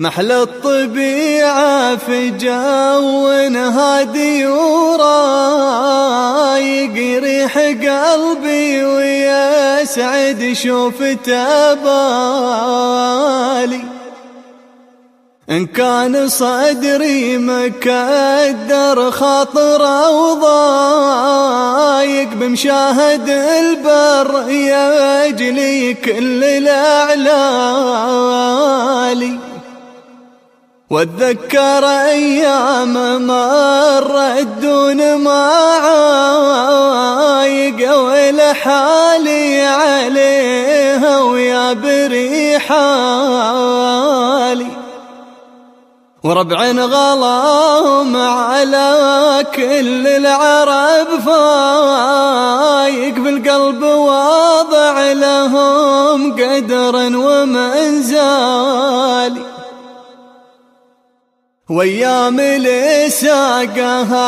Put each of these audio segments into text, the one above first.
محلى الطبيعة في جو هادي ورايق ريح قلبي ويسعد شوفته بالي. إن كان صدري مكدر خاطر وضايق بمشاهد البر يجلي كل الأعلالي واتذكر أيام مرت دون ما عايق ولحالي عليها ويا بريحالي وربع غلاهم على كل العرب فايق بالقلب واضع لهم قدر ومنزالي. وايام لساقها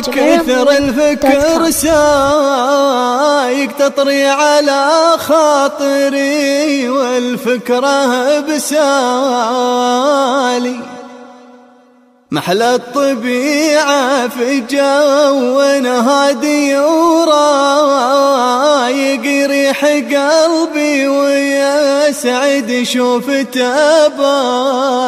كثر الفكر سايق تطري على خاطري والفكرة بسالي. محلى الطبيعة في جو هادي ورايق ريح قلبي ويسعد شوفته بالي